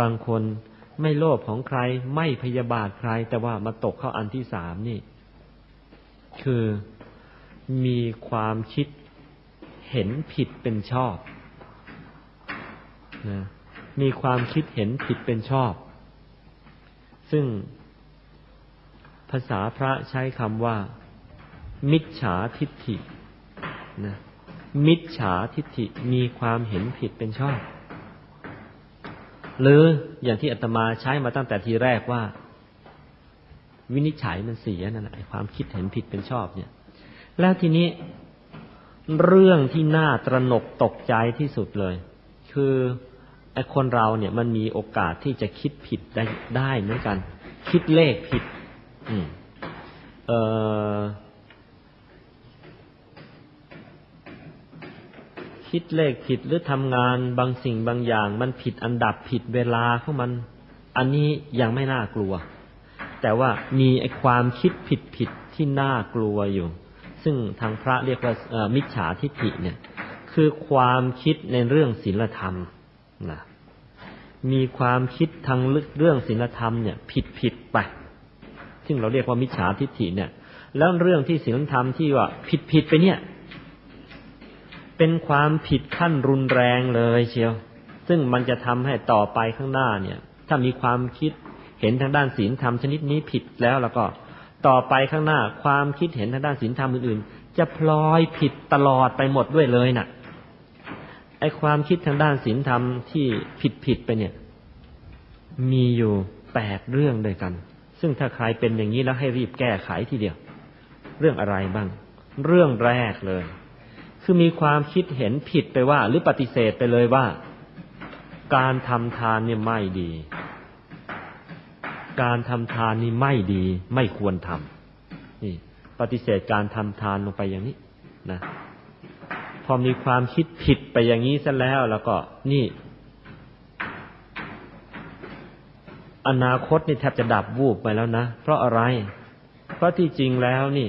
บางคนไม่โลภของใครไม่พยาบาทใคร แต่ว่ามาตกเข้าอันที่สามนี่ คือมีความคิดเห็นผิดเป็นชอบนะมีความคิดเห็นผิดเป็นชอบ ซึ่งภาษาพระใช้คำว่า มิจฉาทิฏฐินะมิจฉาทิฏฐิมีความเห็นผิดเป็นชอบ หรืออย่างที่อาตมาใช้มาตั้งแต่ทีแรกว่า วินิจฉัยมันเสียนั่นแหละความคิดเห็นผิดเป็นชอบเนี่ย แล้วทีนี้เรื่องที่น่าตระหนกตกใจที่สุดเลย คือไอ้คนเราเนี่ยมันมีโอกาสที่จะคิดผิดได้ได้เหมือนกัน คิดเลขผิด อืม เออ คิดเลขผิดหรือทำงานบางสิ่งบางอย่าง มันผิดอันดับผิดเวลาของมัน อันนี้ยังไม่น่ากลัว แต่ว่ามีไอ้ความคิดผิดผิดที่น่ากลัวอยู่ ซึ่งทางพระเรียกว่ามิจฉาทิฏฐิเนี่ย คือความคิดในเรื่องศีลธรรมนะมีความคิดทางลึกเรื่องศีลธรรมเนี่ย ผิดผิดไป ซึ่งเราเรียกว่ามิจฉาทิฏฐิเนี่ย แล้วเรื่องที่ศีลธรรมที่ว่าผิดผิดไปเนี่ย เป็นความผิดขั้นรุนแรงเลยเชียว ซึ่งมันจะทำให้ต่อไปข้างหน้าเนี่ย ถ้ามีความคิดเห็นทางด้านศีลธรรมชนิดนี้ผิดแล้วแล้วก็ต่อไปข้างหน้า ความคิดเห็นทางด้านศีลธรรมอื่นๆ จะพลอยผิดตลอดไปหมดด้วยเลยนะ่ะไอความคิดทางด้านศีลธรรมที่ผิดผิดไปเนี่ย มีอยู่แปดเรื่องด้วยกัน ซึ่งถ้าใครเป็นอย่างนี้แล้วให้รีบแก้ไขทีเดียว เรื่องอะไรบ้าง เรื่องแรกเลย คือมีความคิดเห็นผิดไปว่า หรือปฏิเสธไปเลยว่า การทำทานเนี่ยไม่ดี การทำทานนี่ไม่ดี ไม่ควรทำนี่ ปฏิเสธการทำทานลงไปอย่างนี้นะพอมีความคิดผิดไปอย่างนี้ซะแล้วแล้วก็นี่ อนาคตนี่แทบจะดับวูบไปแล้วนะ เพราะอะไร เพราะที่จริงแล้วนี่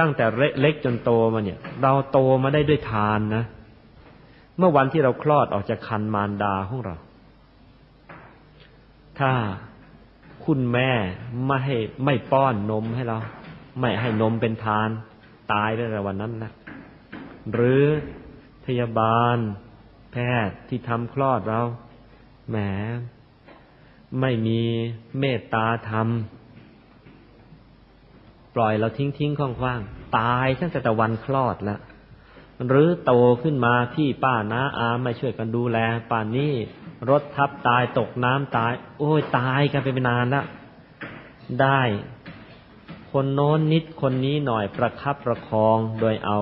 ตั้งแต่เล็กจนโตมาเนี่ย เราโตมาได้ด้วยทานนะ เมื่อวันที่เราคลอดออกจากคันมารดาของเรา ถ้าคุณแม่ไม่ให้ไม่ป้อนนมให้เรา ไม่ให้นมเป็นทาน ตายได้แต่วันนั้นนะหรือพยาบาล แพทย์ที่ทำคลอดเราแหมไม่มีเมตตาธรรม ปล่อยเราทิ้งทิ้งคว่างๆตายตั้งแต่วันคลอดแล้วหรือโตขึ้นมาพี่ป้าน้าอาไม่ช่วยกันดูแล ป่านนี้รถทับตายตกน้ำตาย โอ้ยตายกันไปเป็นนานล้วได้ คนโน้นนิดคนนี้หน่อยประคับประคองโดยเอา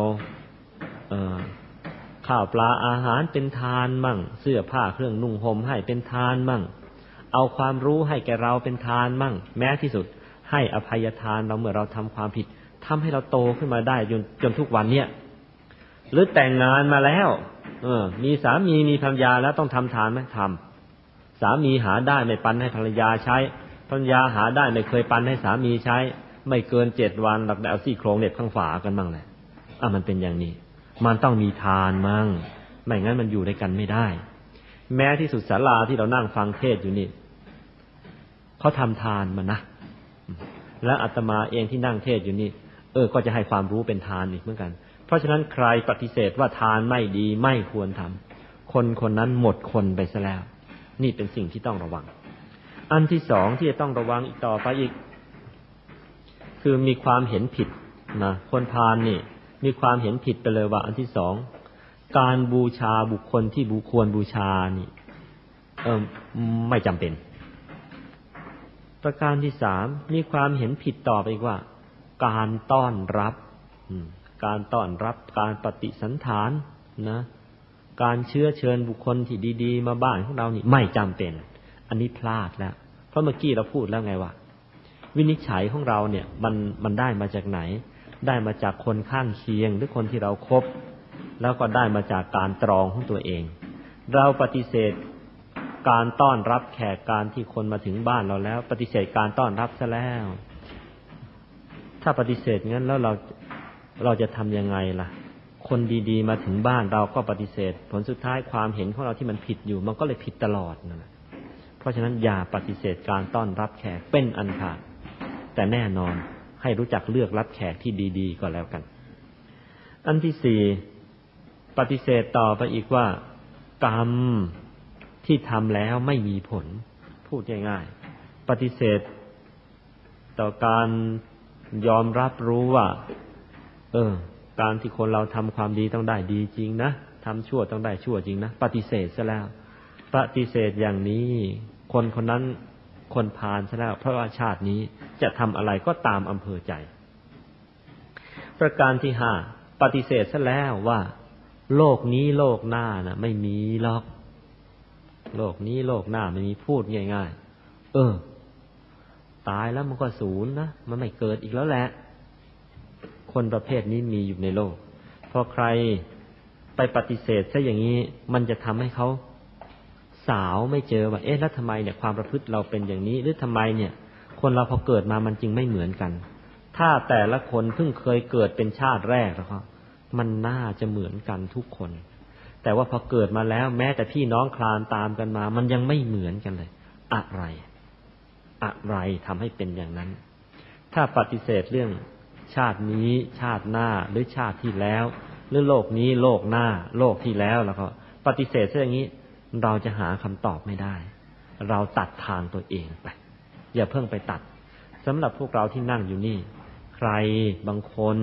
ข้าวปลาอาหารเป็นทานมั่ง เสื้อผ้าเครื่องนุ่งห่มให้เป็นทานมั่ง เอาความรู้ให้แกเราเป็นทานมั่ง แม้ที่สุด ให้อภัยทานเราเมื่อเราทำความผิดทำให้เราโตขึ้นมาได้จนจนทุกวันเนี้ยหรือแต่งงานมาแล้ว เออ มีสามีมีภรรยาแล้วต้องทำทานไหมทำสามีหาได้ไม่ปันให้ภรรยาใช้ ภรรยาหาได้ไม่เคยปันให้สามีใช้ ไม่เกินเจ็ดวันหลักแต่เอาซี่โครงเน็บข้างฝากันบ้างเลยอะมันเป็นอย่างนี้ มันต้องมีทานมั่งไม่งั้นมันอยู่ด้วยกันไม่ได้ แม้ที่สุดศาลาที่เรานั่งฟังเทศอยู่นี่เขาทำทานมานะ และอาตมาเองที่นั่งเทศอยู่นี่ เออ ก็จะให้ความรู้เป็นทานอีกเหมือนกัน เพราะฉะนั้นใครปฏิเสธว่าทานไม่ดีไม่ควรทำคนคนนั้นหมดคนไปซะแล้ว นี่เป็นสิ่งที่ต้องระวัง อันที่สองที่จะต้องระวังอีกต่อไปอีก คือมีความเห็นผิดนะคนทานนี่ มีความเห็นผิดไปเลยว่า อันที่สองการบูชาบุคคลที่บุควรบูชานี่ เออไม่จำเป็น ประการที่สามมีความเห็นผิดต่อไปว่า การต้อนรับการต้อนรับการปฏิสันฐานนะ การเชื้อเชิญบุคคลที่ดี ๆ มาบ้านของเรานี่ไม่จำเป็น อันนี้พลาดแล้ว เพราะเมื่อกี้เราพูดแล้วไงว่า วินิจฉัยของเราเนี่ย มันมันได้มาจากไหน ได้มาจากคนข้างเคียงหรือคนที่เราครบแล้วก็ได้มาจากการตรองของตัวเอง เราปฏิเสธ การต้อนรับแขกการที่คนมาถึงบ้านเราแล้ว ปฏิเสธการต้อนรับซะแล้ว ถ้าปฏิเสธงั้นแล้วเราเราจะทำยังไงล่ะ คนดีๆ มาถึงบ้านเราก็ปฏิเสธ ผลสุดท้ายความเห็นของเราที่มันผิดอยู่ มันก็เลยผิดตลอดนั่นแหละเพราะราะฉะนั้นอย่าปฏิเสธการต้อนรับแขกเป็นอันขาดแต่แน่นอนให้รู้จักเลือกรับแขกที่ดี ๆ ก็แล้วกัน อันที่สี่ปฏิเสธต่อไปอีกว่ากรรม ที่ทำแล้วไม่มีผล พูดง่ายๆ ปฏิเสธ ต่อการยอมรับรู้ว่า เออ การที่คนเราทำความดีต้องได้ดีจริงนะทำชั่วต้องได้ชั่วจริงนะ ปฏิเสธซะแล้ว ปฏิเสธอย่างนี้ คนคนนั้นคนพาลซะแล้ว เพราะว่าชาตินี้จะทำอะไรก็ตามอำเภอใจ ประการที่ห้าปฏิเสธซะแล้วว่า โลกนี้โลกหน้านะไม่มีหรอก โลกนี้โลกหน้าไม่มีพูดง่ายๆ เออ ตายแล้วมันก็ศูนย์นะ มันไม่เกิดอีกแล้วแหละ คนประเภทนี้มีอยู่ในโลก พอใครไปปฏิเสธซะอย่างนี้ มันจะทำให้เขาสาวไม่เจอว่า เอ๊ะ แล้วทำไมเนี่ยความประพฤติเราเป็นอย่างนี้ หรือทำไมเนี่ย คนเราพอเกิดมามันจึงไม่เหมือนกัน ถ้าแต่ละคนเพิ่งเคยเกิดเป็นชาติแรกแล้วก็มันน่าจะเหมือนกันทุกคน แต่ว่าพอเกิดมาแล้ว แม้แต่พี่น้องคลานตามกันมา มันยังไม่เหมือนกันเลย อะไร อะไรทำให้เป็นอย่างนั้น ถ้าปฏิเสธเรื่องชาตินี้ ชาติหน้าหรือชาติที่แล้ว หรือโลกนี้โลกหน้า โลกที่แล้วแล้วก็ ปฏิเสธซะอย่างนี้ เราจะหาคำตอบไม่ได้ เราตัดทางตัวเองไป อย่าเพิ่งไปตัดสำหรับพวกเราที่นั่งอยู่นี่ ใครบางคน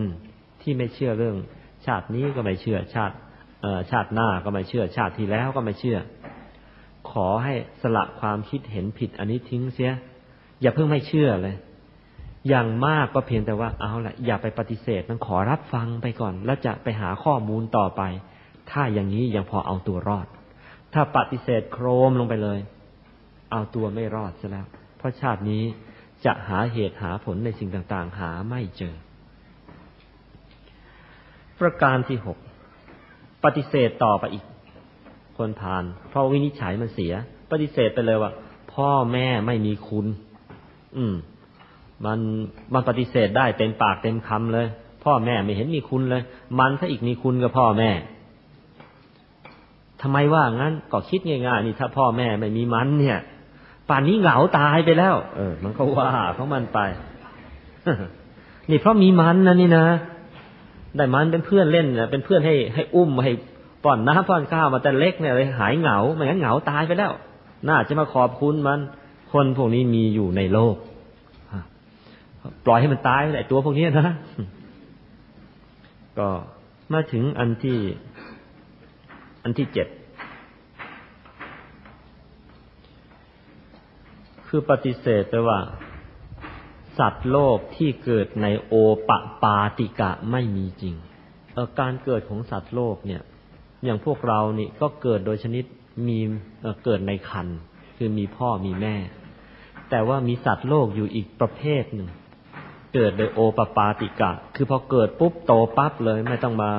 ที่ไม่เชื่อเรื่อง ชาตินี้ก็ไม่เชื่อชาติ ชาติหน้าก็ไม่เชื่อ ชาติที่แล้วก็ไม่เชื่อ ขอให้สละความคิดเห็นผิดอันนี้ทิ้งเสีย อย่าเพิ่งไม่เชื่อเลย อย่างมากก็เพียงแต่ว่าเอาละอย่าไปปฏิเสธมันขอรับฟังไปก่อน แล้วจะไปหาข้อมูลต่อไป ถ้าอย่างนี้ยังพอเอาตัวรอด ถ้าปฏิเสธโครมลงไปเลย เอาตัวไม่รอดซะแล้ว เพราะชาตินี้จะหาเหตุหาผลในสิ่งต่าง ๆ หาไม่เจอ ประการที่หก ปฏิเสธต่อไปอีก คนผ่าน เพราะวินิจฉัยมันเสีย ปฏิเสธไปเลยว่า พ่อแม่ไม่มีคุณ อืม มันมันปฏิเสธได้เต็มปากเต็มคำเลย พ่อแม่ไม่เห็นมีคุณเลย มันถ้าอีกมีคุณกับพ่อแม่ทำไมว่างั้นก็คิดง่ายๆนี่ถ้าพ่อแม่ไม่มีมันเนี่ย ป่านนี้เหงาตายไปแล้ว เออ มันก็ว่าของมันไปนี่เพราะมีมันนะนี่นะ ได้มันเป็นเพื่อนเล่นนะเป็นเพื่อนให้ให้อุ้มให้ป้อนน้ำป้อนข้าวมาแต่เล็กเนี่ยเลยหายเหงาไม่งั้นเหงาตายไปแล้ว น่าจะมาขอบคุณมัน คนพวกนี้มีอยู่ในโลกปล่อยให้มันตายแหละตัวพวกนี้นะก็มาถึงอันที่ อันที่เจ็ดคือปฏิเสธไปว่า สัตว์โลกที่เกิดในโอปะปาติกะไม่มีจริงเออการเกิดของสัตว์โลกเนี่ย อย่างพวกเรานี่ก็เกิดโดยชนิดมีเเกิดในคันคือมีพ่อมีแม่ แต่ว่ามีสัตว์โลกอยู่อีกประเภทหนึ่ง เกิดโดยโอปปาติกะ คือพอเกิดปุ๊บโตปั๊บเลยไม่ต้องมา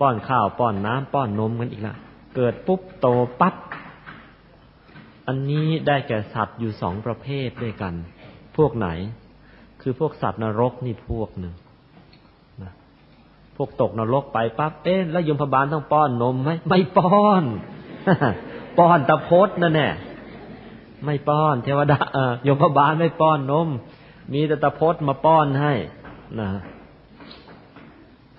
ป้อนข้าวป้อนน้ำป้อนนมกันอีกละเกิดปุ๊บโตปั๊บอันนี้ได้แก่สัตว์อยู่สองประเภทด้วยกัน พวกไหน คือพวกสัตว์นรกนี่พวกหนึ่งนะพวกตกนรกไปปั๊บเอ๊ะแล้วยมพบาลต้องป้อนนมไหมไม่ป้อน ป้อนตะพดนั่นแน่ไม่ป้อนเทวดาเออยมพบาลไม่ป้อนนม มีแต่ตะพดมาป้อนให้นะ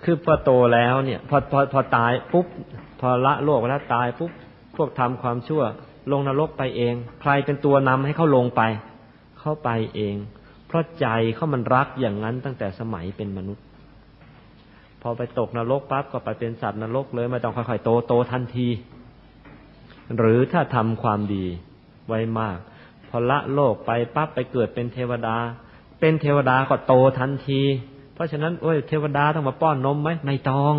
คือพอโตแล้วเนี่ย พอพอพอตายปุ๊บพอละโลกแล้วตายปุ๊บพวกทำความชั่ว ลงนรกไปเอง ใครเป็นตัวนำให้เขาลงไป เข้าไปเอง ราะใจเขามันรักอย่างนั้นตั้งแต่สมัยเป็นมนุษย์ พอไปตกนรกปั๊บก็ไปเป็นสัตว์นรกเลยไม่ต้องค่อยๆโตโตทันที หรือถ้าทำความดีไว้มาก พอละโลกไปปั๊บไปเกิดเป็นเทวดา เป็นเทวดาก็โตทันที เพราะฉะนั้นโอ้ยเทวดาต้องมาป้อนนมไหมไม่ต้อง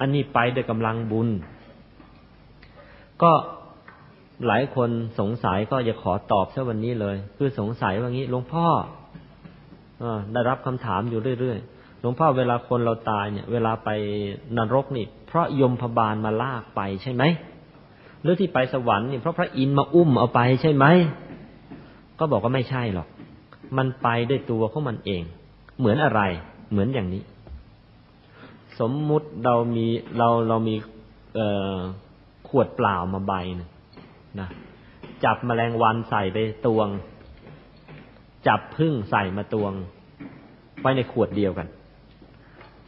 อันนี้ไปด้วยกำลังบุญ ก็ หลายคนสงสัยก็จะขอตอบเช่วันนี้เลย คือสงสัยว่างี้หลวงพ่ออได้รับคำถามอยู่เรื่อยๆหลวงพ่อเวลาคนเราตายเนี่ย เวลาไปนรกนี่ เพราะยมพบาลมาลากไปใช่ไหมหรือที่ไปสวรรค์นี่เพราะพระอินทร์มาอุ้มเอาไปใช่ไหมก็บอกว่าไม่ใช่หรอก มันไปด้วยตัวของมันเอง เหมือนอะไร เหมือนอย่างนี้ สมมุติเรามีเราเรามีขวดเปล่ามาใบนึง นะจับแมลงวันใส่ไปตวง จับพึ่งใส่มาตวง ไว้ในขวดเดียวกัน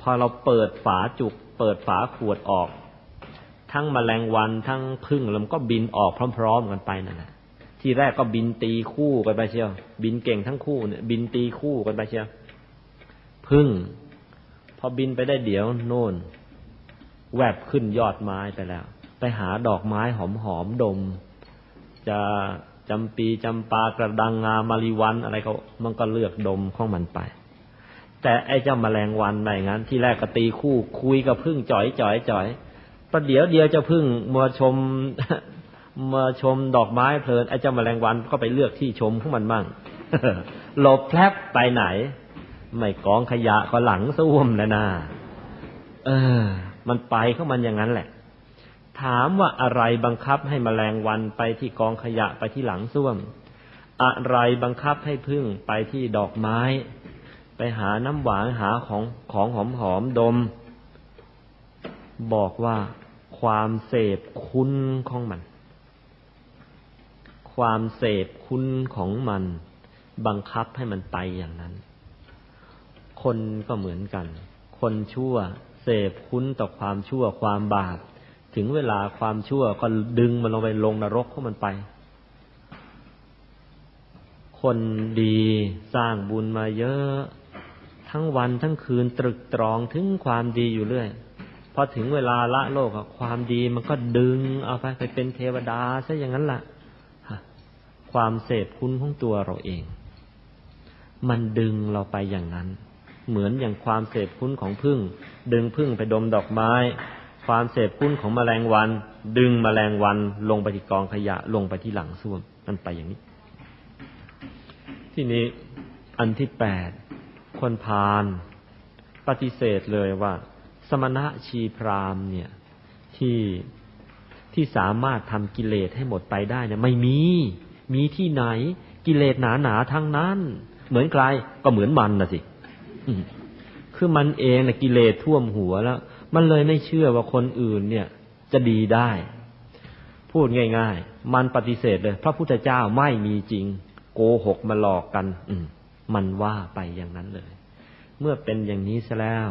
พอเราเปิดฝาจุก เปิดฝาขวดออก ทั้งแมลงวันทั้งพึ่งแล้วมันก็บินออกพร้อม ๆ กันไปนั่นแหละที่แรกก็บินตีคู่กันไปเชียว บินเก่งทั้งคู่เนี่ย บินตีคู่กันไปเชียวพึ่ง พอบินไปได้เดี๋ยวโน่น แวบขึ้นยอดไม้ไปแล้ว ไปหาดอกไม้หอมๆดม จะจำปีจำปากระดังงามาริวันอะไรเขามันก็เลือกดมของมันไป แต่ไอ้เจ้าแมลงวันไม่งั้น ที่แรกก็ตีคู่คุยกับพึ่งจ่อยจ่อยจ่อยประเดี๋ยวเดียวเจ้าพึ่งมาชมมาชมดอกไม้เพลินไอ้เจ้าแมลงวันก็ไปเลือกที่ชมของมันมั่งหลบแพลบไปไหน ไม่กองขยะก็หลังส้วมแล้วนะเออ มันไปของมันอย่างนั้นแหละ ถามว่าอะไรบังคับให้มแมลงวันไปที่กองขยะไปที่หลังส้วม อะไรบังคับให้พึ่งไปที่ดอกไม้ ไปหาน้ำหวานหาของของหอมหอมดม บอกว่าความเสพคุณของมัน ความเสพคุณของมัน บังคับให้มันไปอย่างนั้น คนก็เหมือนกัน คนชั่วเสพคุ้นต่อความชั่วความบาป ถึงเวลาความชั่วก็ดึงมันลงไปลงนรกของมันไป คนดีสร้างบุญมาเยอะ ทั้งวันทั้งคืนตรึกตรองถึงความดีอยู่เรื่อยพอถึงเวลาละโลกความดีมันก็ดึงเอาไปไปเป็นเทวดาซะอย่างนั้นละ่ะ ความเสพคุณของตัวเราเอง มันดึงเราไปอย่างนั้น เหมือนอย่างความเสพคุณของพึ่ง ดึงพึ่งไปดมดอกไม้ ความเสพคุณของแมลงวัน ดึงแมลงวัน ลงไปที่กองขยะ ลงไปที่หลังส้วมมันไปอย่างนี้ ที่นี้อันที่แปดคนพาลปฏิเสธเลยว่า สมณะชีพรามเนี่ย ที่ที่สามารถทำกิเลสให้หมดไปได้เนี่ยไม่มี มีที่ไหน กิเลสหนาหนาทั้งนั้น เหมือนใครก็เหมือนมันนะสิคือมันเองนะกิเลสท่วมหัวแล้ว มันเลยไม่เชื่อว่าคนอื่นเนี่ย จะดีได้ พูดง่าย ๆ มันปฏิเสธเลย พระพุทธเจ้าไม่มีจริง โกหกมาหลอกกัน อืมันว่าไปอย่างนั้นเลย เมื่อเป็นอย่างนี้ซะแล้ว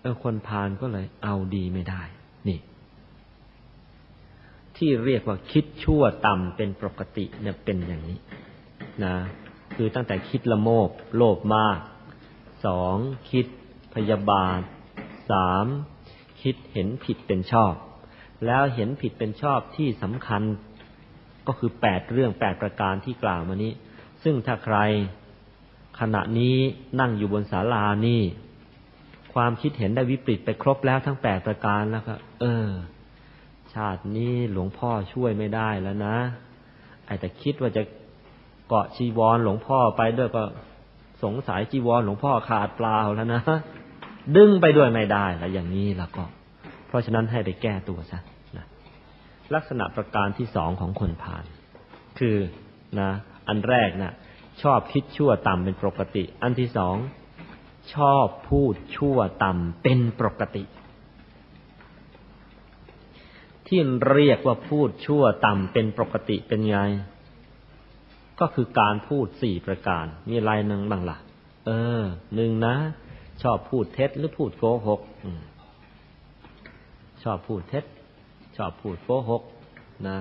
เออคนพาลก็เลยเอาดีไม่ได้ นี่ ที่เรียกว่าคิดชั่วต่ำเป็นปกติเนี่ยเป็นอย่างนี้ นะ คือตั้งแต่คิดละโมบโลภมากสองคิดพยาบาท สามคิดเห็นผิดเป็นชอบ แล้วเห็นผิดเป็นชอบที่สำคัญก็คือแปดเรื่องแปดประการที่กล่าวมานี้ ซึ่งถ้าใครขณะนี้นั่งอยู่บนศาลานี่ ความคิดเห็นได้วิปริตไปครบแล้วทั้งแปดประการแล้วครับเออ ชาตินี้หลวงพ่อช่วยไม่ได้แล้วนะไอ้แต่คิดว่าจะเกาะจีวรหลวงพ่อไปด้วยก็สงสัยจีวรหลวงพ่อขาดเปล่าแล้วนะ ดึงไปด้วยไม่ได้แล้วอย่างนี้แล้วก็ เพราะฉะนั้นให้ไปแก้ตัวซะนะลักษณะประการที่สองของคนผ่าน คือนะ อันแรกนะชอบคิดชั่วต่ำเป็นปกติ อันที่สองชอบพูดชั่วต่ำเป็นปกติ ที่เรียกว่าพูดชั่วต่ำเป็นปกติเป็นไง ก็คือการพูดสี่ประการ มีอะไรหนึ่งบ้างละ่ะ เออหนึ่งนะ ชอบพูดเท็จหรือพูดโกหกชอบพูดเท็จ ชอบพูดโกหกนะ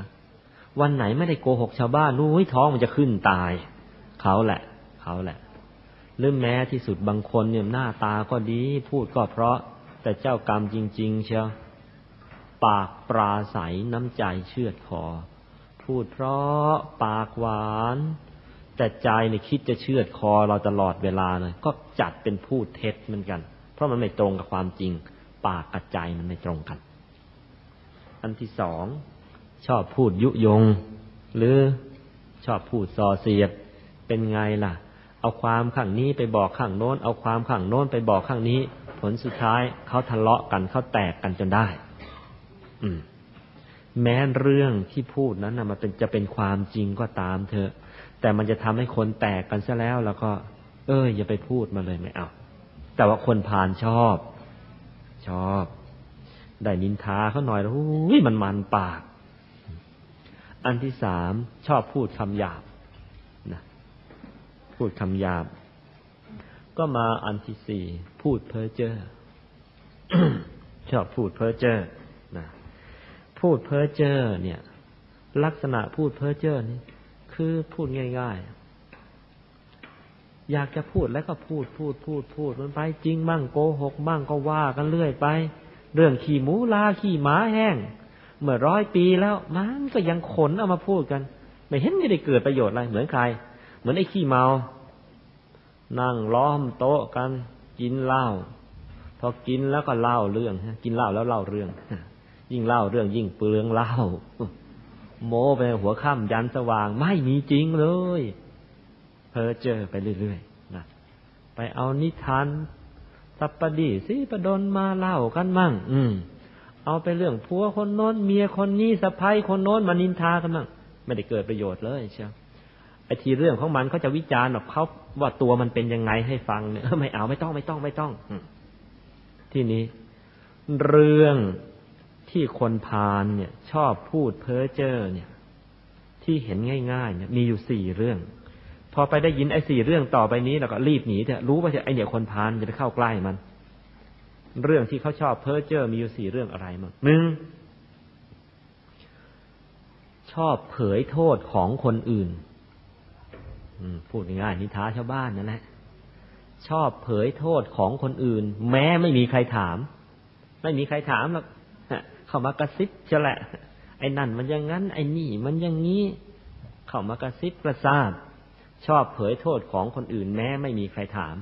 วันไหนไม่ได้โกหกชาวบ้านนู้ยท้องมันจะขึ้นตาย เขาแหละ เขาแหละหรือแม้ที่สุดบางคนเนี่ยหน้าตาก็ดี พูดก็เพราะ แต่เจ้ากรรมจริง ๆ เชียวปากปราศัยน้ำใจเชือดคอพูดเพราะ ปากหวาน แต่ใจเนี่ยคิดจะเชื่อดคอเราตลอดเวลาเลยก็จัดเป็นพูดเท็จเหมือนกัน เพราะมันไม่ตรงกับความจริง ปากกับใจมันไม่ตรงกัน อันที่สองชอบพูดยุยง หรือชอบพูดส่อเสียดเป็นไงล่ะ เอาความข้างนี้ไปบอกข้างโน้น เอาความข้างโน้นไปบอกข้างนี้ ผลสุดท้ายเขาทะเลาะกันเขาแตกกันจนได้แม้เรื่องที่พูดนั้นนะมันเป็นจะเป็นความจริงก็ตามเถอะ แต่มันจะทำให้คนแตกกันซะแล้วแล้วก็ เอออย่าไปพูดมาเลยไม่เอาแต่ว่าคนผ่านชอบ ชอบ ได้นินทาเขาหน่อยแล้วอุ้ยมันมันปาก อันที่สามชอบพูดคำหยาบนะพูดคำหยาบ ก็มาอันที่สี่พูดเพ้อเจ้อชอบพูดเพ้อเจ้อนะพูดเพ้อเจ้อเนี่ย ลักษณะพูดเพ้อเจ้อนี่ คือพูดง่ายๆ อยากจะพูดแล้วก็พูดพูดพูดพูดมันไปจริงบ้างโกหกบ้างก็ว่ากันเรื่อยไป เรื่องขี่หมูลาขี่หมาแห้ง เมื่อร้อยปีแล้วมันก็ยังขนเอามาพูดกัน ไม่เห็นไม่ได้เกิดประโยชน์อะไรเหมือนใคร เหมือนไอ้ขี้เมา นั่งล้อมโต๊ะกันกินเหล้าพอกินแล้วก็เล่าเรื่องกินเหล้าแล้วเล่าเรื่อง ยิ่งเล่าเรื่องยิ่งเปลืองเหล้า โม้ไปหัวค่ำยันสว่าง ไม่มีจริงเลยเพอเจอไปเรื่อยๆนะไปเอานิทานสัปปดีสิประดนมาเล่ากันมั่ง อืม เอาไปเรื่องผัวคนโน้นเมียคนนี้สะพ้ายคนโน้นมานินทากันมั่งไม่ได้เกิดประโยชน์เลยเชียวไอ้ทีเรื่องของมันเขาจะวิจารณ์แบบเขาว่าตัวมันเป็นยังไงให้ฟังเนี่ยไม่เอาไม่ต้องไม่ต้องไม่ต้อง ที่นี้ เรื่อง ที่คนพาลเนี่ย ชอบพูดเพ้อเจ้อเนี่ย ที่เห็นง่ายๆเนี่ยมีอยู่สี่เรื่อง พอไปได้ยินไอ้สี่เรื่องต่อไปนี้เราก็รีบหนีเถอะรู้ว่าจะไอ้เนี่ยคนพาลจะไปเข้าใกล้มัน เรื่องที่เขาชอบเพ้อเจ้อมีอยู่สี่เรื่องอะไรมั้งหนึ่งชอบเผยโทษของคนอื่นพูดง่ายๆนิท้าชาวบ้านนั่นแหละชอบเผยโทษของคนอื่น แม้ไม่มีใครถาม ไม่มีใครถามหรอก เข้ามากระซิบจะแหละ ไอ้นั่นมันอย่างนั้น ไอ้นี่มันอย่างนี้ เข้ามากระซิบกระซาบ ชอบเผยโทษของคนอื่นแม้ไม่มีใครถาม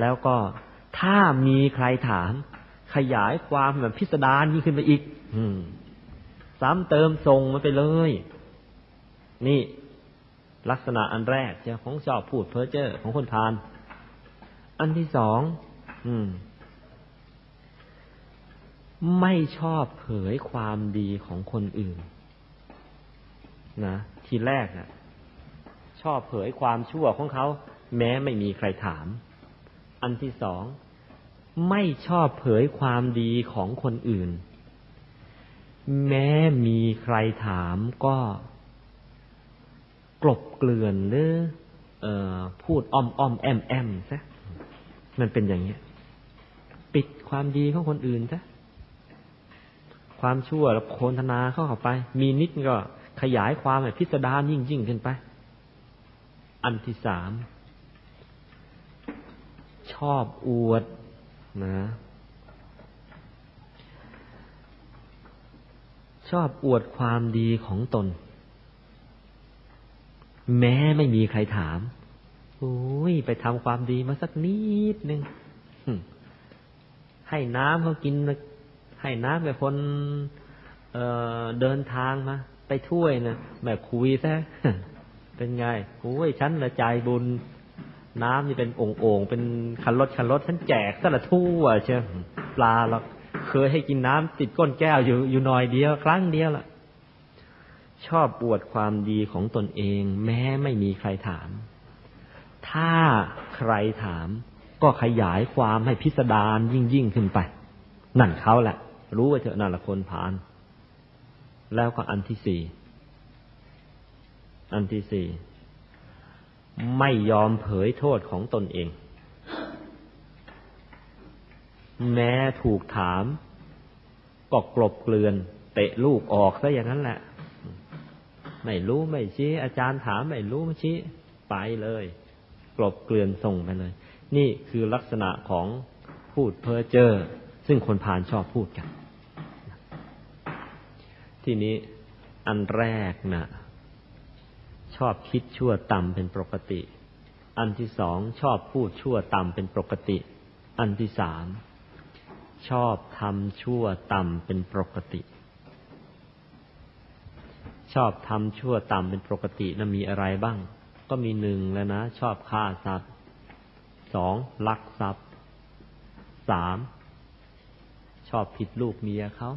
แล้วก็ถ้ามีใครถาม ขยายความแบบพิสดารยิ่งขึ้นไปอีก อืม ซ้ำเติมทรงมันไปเลย นี่ลักษณะอันแรกจะของชอบพูดเพ้อเจ้อของคนพานอันที่สอง อืม ไม่ชอบเผยความดีของคนอื่น นะ ทีแรกอะชอบเผยความชั่วของเขา แม้ไม่มีใครถาม อันที่สองไม่ชอบเผยความดีของคนอื่น แม้มีใครถามก็ กลบเกลื่อนหรืออพูดอ้อมอ้อมแอมแอมซะมันเป็นอย่างนี้ปิดความดีของคนอื่นซะ ความชั่วแล้วโคนธนาเข้าเข้าไป มีนิดก็ขยายความพิสดารยิ่งยิ่งขึ้นไป อันที่สาม ชอบอวดนะชอบอวดความดีของตน แม้ไม่มีใครถามโอ้ยไปทำความดีมาสักนิดหนึ่งให้น้ำเขากิน ให้น้ำแก่คนเเดินทางมา ไปถ้วยนะแม่คุยซะเป็นไงโอ้ยฉันละใจบุญ น้ำนี่เป็นองค์องเป็นคันรถคันรถฉันแจกสละทั่วเชียวปลาเราเคยให้กินน้ำติดก้นแก้วอยู่อยู่หน่อยเดียว ครั้งเดียวละชอบอวดความดีของตนเอง แม้ไม่มีใครถาม ถ้าใครถามก็ขยายความให้พิสดารยิ่งยิ่งขึ้นไป นั่นเขาแหละ รู้ว่าเถอะนั่นละคนผ่าน แล้วก็อันที่สี่อันที่สี่ไม่ยอมเผยโทษของตนเอง แม้ถูกถามก็กลบเกลือน เตะลูกออกซะอย่างนั้นแหละ ไม่รู้ไม่ชี้ อาจารย์ถามไม่รู้ไม่ชี้ไปเลย กลบเกลื่อนส่งไปเลย นี่คือลักษณะของพูดเพ้อเจ้อ ซึ่งคนพานชอบพูดกัน ทีนี้อันแรกนะชอบคิดชั่วต่ำเป็นปกติ อันที่สองชอบพูดชั่วต่ำเป็นปกติ อันที่สามชอบทำชั่วต่ำเป็นปกติ ชอบทำชั่วต่ำเป็นปกตินะมีอะไรบ้าง ก็มีหนึ่งแล้วนะ ชอบฆ่าสัตว์สองลักทรัพย์สาม ชอบผิดลูกเมียเขา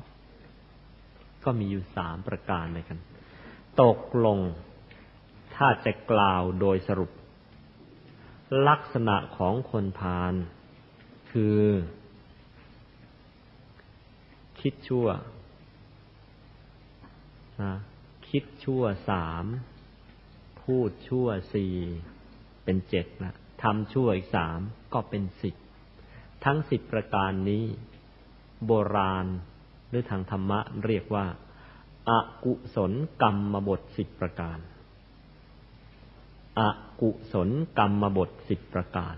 ก็มีอยู่สามประการเลยกัน ตกลงถ้าจะกล่าวโดยสรุป ลักษณะของคนพาลคือ คิดชั่วนะคิดชั่วสามพูดชั่วสี่เป็นเจ็ดละทำชั่วอีกสามก็เป็นสิบทั้งสิบประการนี้ โบราณ หรือทางธรรมะเรียกว่าอากุศลกรรมบทสิบประการอากุศลกรรมบทสิบประการ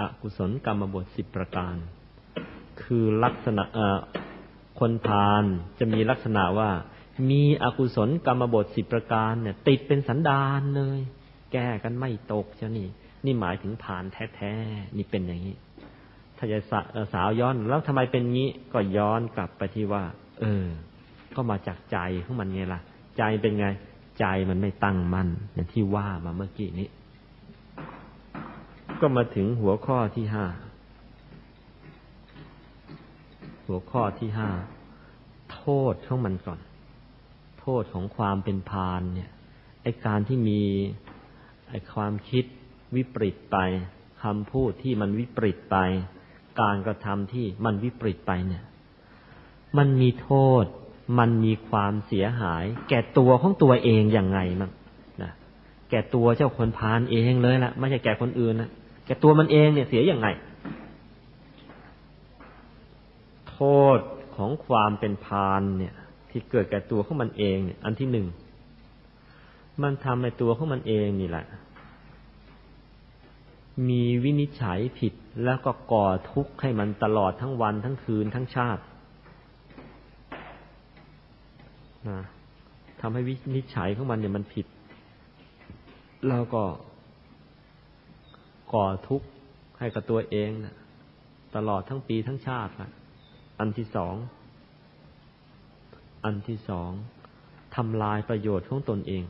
อกุศลกรรมบทสิบประการ คือลักษณะคนพาลจะมีลักษณะว่า มีอกุศลกรรมบทสิบประการเนี่ย ติดเป็นสันดานเลย แก้กันไม่ตกเจ้านี่ นี่หมายถึงผ่านแท้ๆนี่เป็นอย่างนี้ถ้าจะสาวย้อนแล้วทำไมเป็นงี้ก็ย้อนกลับไปที่ว่า เออ ก็มาจากใจของมันไงล่ะ ใจเป็นไง ใจมันไม่ตั้งมั่นอย่างที่ว่ามาเมื่อกี้นี้ ก็มาถึงหัวข้อที่ห้าหัวข้อที่ห้าโทษของมันก่อน โทษของความเป็นพานเนี่ยไอการที่มี ไอ้ความคิดวิปริตไปคำพูดที่มันวิปริตไป การกระทำที่มันวิปริตไปเนี่ย มันมีโทษ มันมีความเสียหาย แก่ตัวของตัวเองอย่างไงมั้งนะแก่ตัวเจ้าคนพานเองเลยละไม่ใช่แก่คนอื่นนะแก่ตัวมันเองเนี่ยเสียอย่างไง โทษของความเป็นพานเนี่ย ที่เกิดแก่ตัวของมันเองเนี่ย อันที่หนึ่ง มันทำในตัวของมันเองนี่แหละ มีวินิจฉัยผิดแล้วก็ก่อทุกข์ให้มันตลอดทั้งวันทั้งคืนทั้งชาตินะทำให้วินิจฉัยของมันเนี่ยมันผิด แล้วก็ ก่อทุกข์ให้กับตัวเองนะตลอดทั้งปีทั้งชาตินะอันที่สอง อันที่สองทำลายประโยชน์ของตนเอง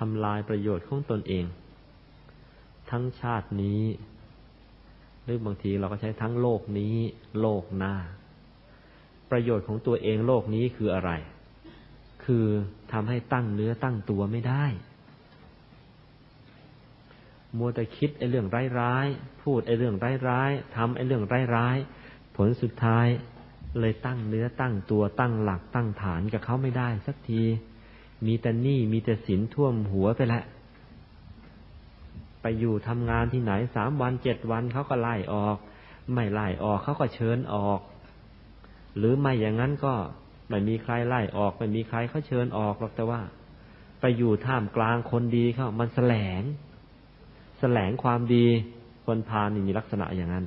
ทำลายประโยชน์ของตนเอง ทั้งชาตินี้ หรือบางทีเราก็ใช้ทั้งโลกนี้ โลกหน้า ประโยชน์ของตัวเองโลกนี้คืออะไร คือทำให้ตั้งเนื้อตั้งตัวไม่ได้ มัวแต่คิดไอ้เรื่องร้ายๆพูดไอ้เรื่องร้ายๆทำไอ้เรื่องร้ายๆผลสุดท้ายเลยตั้งเนื้อตั้งตัวตั้งหลักตั้งฐานกับเขาไม่ได้สักที มีแต่หนี้มีแต่สินท่วมหัวไปแล้วไปอยู่ทำงานที่ไหนสามวันเจ็ดวันเขาก็ไล่ออก ไม่ไล่ออกเขาก็เชิญออก หรือไม่อย่างนั้นก็ไม่มีใครไล่ออกไม่มีใครเขาเชิญออกหรอกแต่ว่า ไปอยู่ท่ามกลางคนดีเขามันแสลง แสลงความดี คนพาลนี่มีลักษณะอย่างนั้น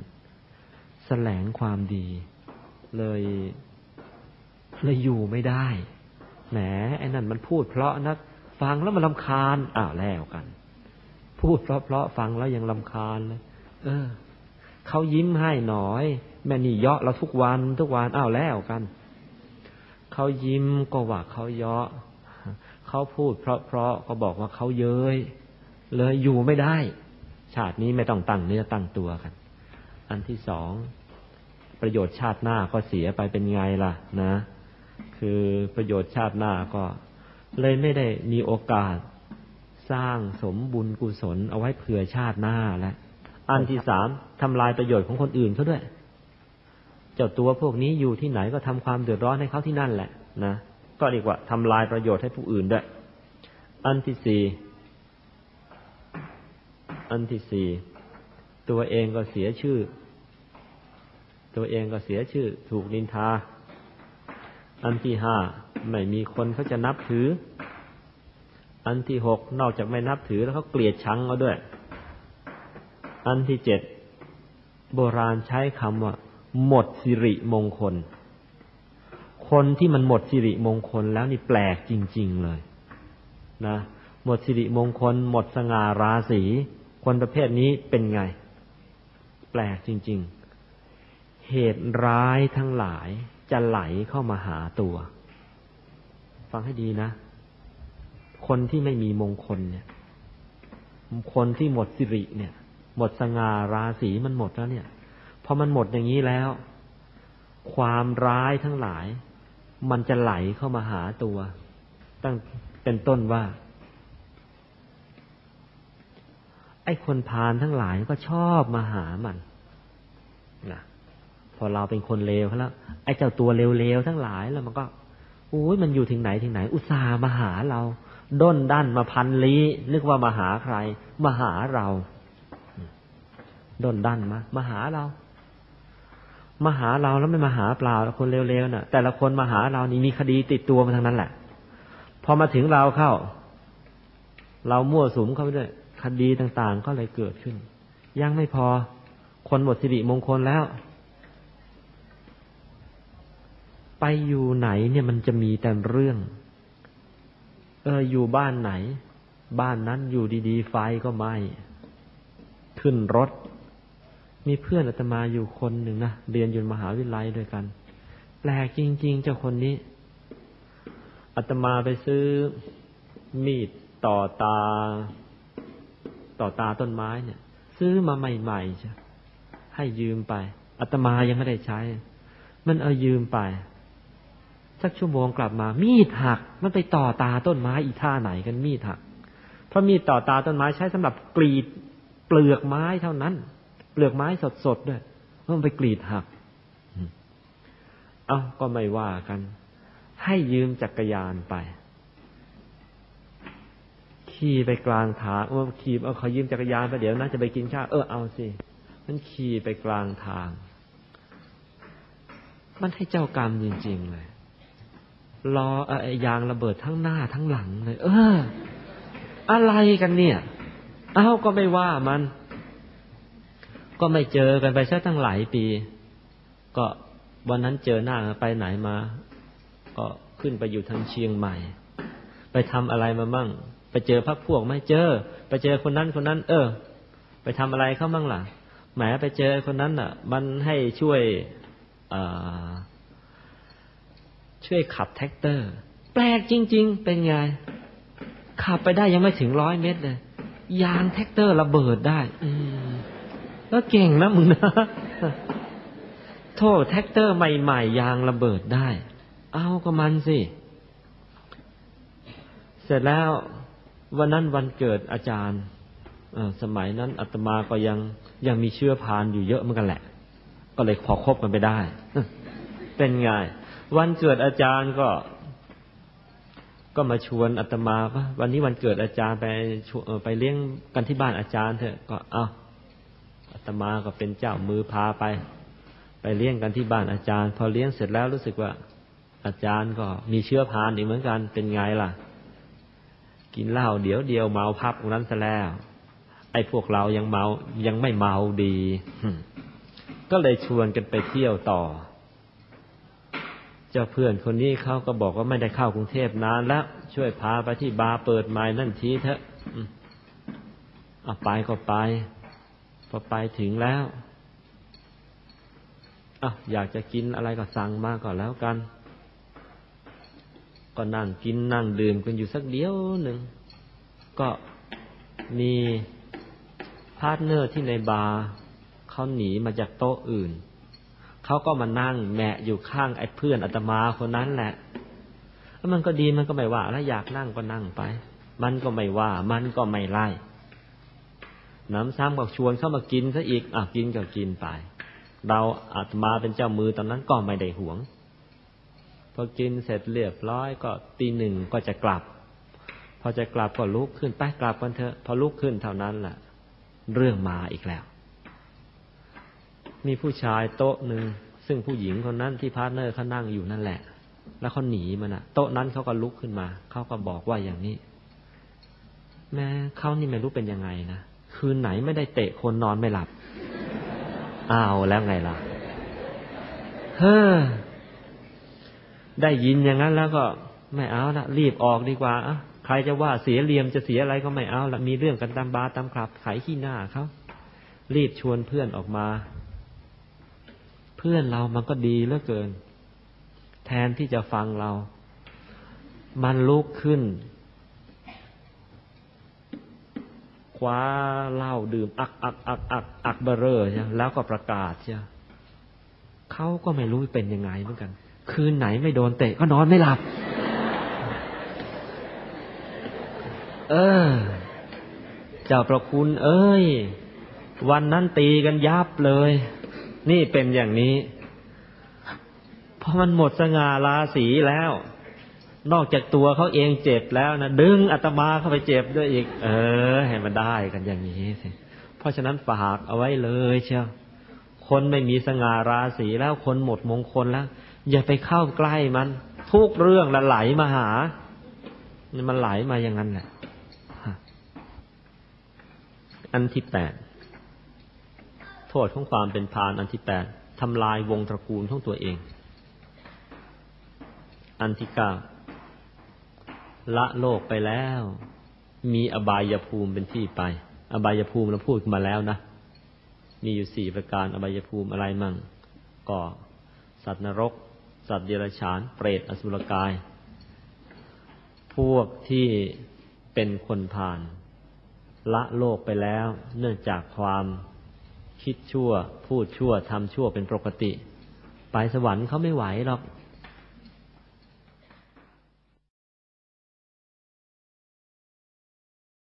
แสลงความดี เลยเลยอยู่ไม่ได้ แหมไอ้นั่นมันพูดเพราะนัก ฟังแล้วมันลำคาญอ้าวแล้วกัน พูดเพราะเพราะฟังแล้วยังลำคาญเลยเออเขายิ้มให้หน่อย แม่นี่เยาะเราทุกวันทุกวันอ้าวแล้วกันเขายิ้มก็ว่าเขาเยาะเขาพูดเพราะเพราะก็บอกว่าเขาเย้ยเลยอยู่ไม่ได้ ชาตินี้ไม่ต้องตั้งเนื้อตั้งตัวกัน อันที่สองประโยชน์ชาติหน้าก็เสียไปเป็นไงล่ะ นะ คือประโยชน์ชาติหน้าก็ เลยไม่ได้มีโอกาสสร้างสมบุญกุศลเอาไว้เผื่อชาติหน้าแล้วอันที่สามทำลายประโยชน์ของคนอื่นเขาด้วย เจ้าตัวพวกนี้อยู่ที่ไหนก็ทำความเดือดร้อนให้เขาที่นั่นแหละนะก็ดีกว่าทำลายประโยชน์ให้ผู้อื่นด้วย อันที่สี่อันที่สี่ตัวเองก็เสียชื่อ ตัวเองก็เสียชื่อ ถูกนินทา อันที่ห้าไม่มีคนเขาจะนับถือ อันที่หกนอกจากไม่นับถือแล้วเขาเกลียดชังเอาด้วย อันที่เจ็ดโบราณใช้คำว่า หมดสิริมงคล คนที่มันหมดสิริมงคลแล้วนี่แปลกจริง ๆเลยนะหมดสิริมงคล หมดสง่าราศีคนประเภทนี้เป็นไง แปลกจริง ๆ เหตุร้ายทั้งหลาย จะไหลเข้ามาหาตัว ฟังให้ดีนะ คนที่ไม่มีมงคลเนี่ย คนที่หมดสิริเนี่ย หมดสง่าราศีมันหมดแล้วเนี่ยพอมันหมดอย่างนี้แล้ว ความร้ายทั้งหลาย มันจะไหลเข้ามาหาตัว ตั้งเป็นต้นว่า ไอ้คนพาลทั้งหลายก็ชอบมาหามัน พอเราเป็นคนเลวแล้วไอ้เจ้าตัวเลวๆทั้งหลายแล้วมันก็อุ้ยมันอยู่ถึงไหนถึงไหน อุตส่าห์มาหาเรา ด้นด้านมาพันลี้นึกว่ามาหาใคร มาหาเราด้นด้านมามาหาเรา มาหาเราแล้วไม่มาหาเปล่าคนเลวๆน่ะ แต่ละคนมาหาเรานี่มีคดีติดตัวมาทั้งนั้นแหละ พอมาถึงเราเข้า เรามั่วสุมเข้าไปด้วย คดีต่างๆก็เลยเกิดขึ้น ยังไม่พอ คนหมดสิริมงคลแล้ว ไปอยู่ไหนเนี่ยมันจะมีแต่เรื่อง เอออยู่บ้านไหน บ้านนั้นอยู่ดีๆ ไฟก็ไหม้ขึ้นรถ มีเพื่อนอาตมาอยู่คนหนึ่งนะเรียนอยู่มหาวิทยาลัยด้วยกัน แปลกจริง ๆ เจ้าคนนี้อาตมาไปซื้อมีดต่อตา ต่อตาต้นไม้เนี่ย ซื้อมาใหม่ๆใช่ให้ยืมไปอาตมายังไม่ได้ใช้ มันเอายืมไป สักชั่วโมงกลับมา มีดหัก มันไปต่อตาต้นไม้อีท่าไหนกันมีดหัก เพราะมีดต่อตาต้นไม้ใช้สำหรับกรีดเปลือกไม้เท่านั้น เปลือกไม้สดๆด้วยมันไปกรีดหัก เอ้าก็ไม่ว่ากัน ให้ยืมจักรยานไป ขี่ไปกลางทางว่าขี่เอาเขายืมจักรยานไปเดี๋ยวน่าจะไปกินข้าวเออเอาสิมันขี่ไปกลางทาง มันให้เจ้ากรรมจริง ๆ เลย รอไอ้ยางระเบิดทั้งหน้าทั้งหลังเลย เออ อะไรกันเนี่ยเอ้าก็ไม่ว่ามัน ก็ไม่เจอกันไปซะตั้งหลายปี ก็วันนั้นเจอหน้าไปไหนมา ก็ขึ้นไปอยู่ทางเชียงใหม่ ไปทำอะไรมามั่ง ไปเจอพรรคพวกไหมเจอ ไปเจอคนนั้นคนนั้น เออ ไปทำอะไรเข้ามั่งล่ะแหมไปเจอคนนั้นอะ มันให้ช่วย ช่วยขับแทรกเตอร์ แปลกจริง ๆ เป็นไง ขับไปได้ยังไม่ถึงร้อยเมตรเลยยางแทรกเตอร์ระเบิดได้ อืมแล้วเก่งนะมึงนะโทษแทรกเตอร์ใหม่ๆยางระเบิดได้ เอาก็มันสิ เสร็จแล้ววันนั้นวันเกิดอาจารย์สมัยนั้นอาตมาก็ยังยังมีเชื้อพาลอยู่เยอะเหมือนกันแหละ ก็เลยพอคบกันไปได้ เป็นไง วันเกิดอาจารย์ก็ ก็มาชวนอาตมาว่าวันนี้วันเกิดอาจารย์ไปไปเลี้ยงกันที่บ้านอาจารย์เถอะก็เอาอาตมาก็เป็นเจ้ามือพาไป ไปเลี้ยงกันที่บ้านอาจารย์ พอเลี้ยงเสร็จแล้วรู้สึกว่า อาจารย์ก็มีเชื้อพานอีกเหมือนกันเป็นไงล่ะ กินเหล้าเดี๋ยวเดียวเมาพับตรงนั้นซะแล้วไอ้พวกเรายังเมายังไม่เมาดี ก็เลยชวนกันไปเที่ยวต่อ เจ้าเพื่อนคนนี้เขาก็บอกว่าไม่ได้เข้ากรุงเทพนานแล้วช่วยพาไปที่บาร์เปิดไม้นั่นทีเถอะเอาไปก็ไป พอไปถึงแล้วอะอยากจะกินอะไรก็สั่งมาก่อนแล้วกัน ก็นั่งกินนั่งดื่มกันอยู่สักเดียวหนึ่ง ก็มี partner ที่ในบาร์เขาหนีมาจากโต๊ะอื่น เขาก็มานั่งแหมะอยู่ข้างไอ้เพื่อนอาตมาคนนั้นแหละแล้วมันก็ดีมันก็ไม่ว่า แล้วอยากนั่งก็นั่งไป มันก็ไม่ว่า มันก็ไม่ไล่น้ำซ้ำก็ชวนเข้ามากินซะอีกอะกินก็กินไป เราอาตมาเป็นเจ้ามือตอนนั้นก็ไม่ได้หวง พอกินเสร็จเรียบร้อยก็ตีหนึ่งก็จะกลับ พอจะกลับก็ลุกขึ้นไปกลับกันเถอะ พอลุกขึ้นเท่านั้นแหละเรื่องมาอีกแล้ว มีผู้ชายโต๊ะหนึ่งซึ่งผู้หญิงคนนั้นที่ partner เขานั่งอยู่นั่นแหละ แล้วเขาหนีมันอะโต๊ะนั้นเขาก็ลุกขึ้นมาเขาก็บอกว่าอย่างนี้ แหมเขานี่ไม่รู้เป็นยังไงนะคืนไหนไม่ได้เตะคนนอนไม่หลับอ้าวแล้วไงล่ะเฮ้อได้ยินอย่างนั้นแล้วก็ไม่เอาละรีบออกดีกว่าอะใครจะว่าเสียเหลี่ยมจะเสียอะไรก็ไม่เอาละมีเรื่องกันตามบาร์ตามคลับขายขี้หน้าเขารีบชวนเพื่อนออกมา พื่อนเรามันก็ดีเหลือเกิน แทนที่จะฟังเรา มันลุกขึ้น คว้าเหล้าดื่ม อักอักอักอักอักเบอร์เรอใช่แล้วก็ประกาศใช่เขาก็ไม่รู้เป็นยังไงเหมือนกัน คืนไหนไม่โดนเตะก็นอนไม่หลับ เออเจ้าประคุณ เอ้ย วันนั้นตีกันยับเลย นี่เป็นอย่างนี้ เพราะมันหมดสง่าราศีแล้ว นอกจากตัวเขาเองเจ็บแล้วนะดึงอาตมาเข้าไปเจ็บด้วยอีก เออ ให้มันได้กันอย่างนี้สิเพราะฉะนั้นฝากเอาไว้เลยเชียวคนไม่มีสง่าราศีแล้วคนหมดมงคลแล้ว อย่าไปเข้าใกล้มัน ทุกเรื่องละไหลมาหา มันไหลมาอย่างนั้นแหละอันที่แปด โทษของความเป็นพานอันที่แปดทำลายวงตระกูลของตัวเอง อันที่เก้าละโลกไปแล้ว มีอบายภูมิเป็นที่ไป อบายภูมิเราพูดมาแล้วนะมีอยู่สี่ประการอบายภูมิอะไรมั่ง ก็สัตว์นรก สัตว์เดรัจฉาน เปรตอสุรกาย พวกที่เป็นคนผ่าน ละโลกไปแล้ว เนื่องจากความ คิดชั่ว พูดชั่วทำชั่วเป็นปกติ ไปสวรรค์เขาไม่ไหวหรอก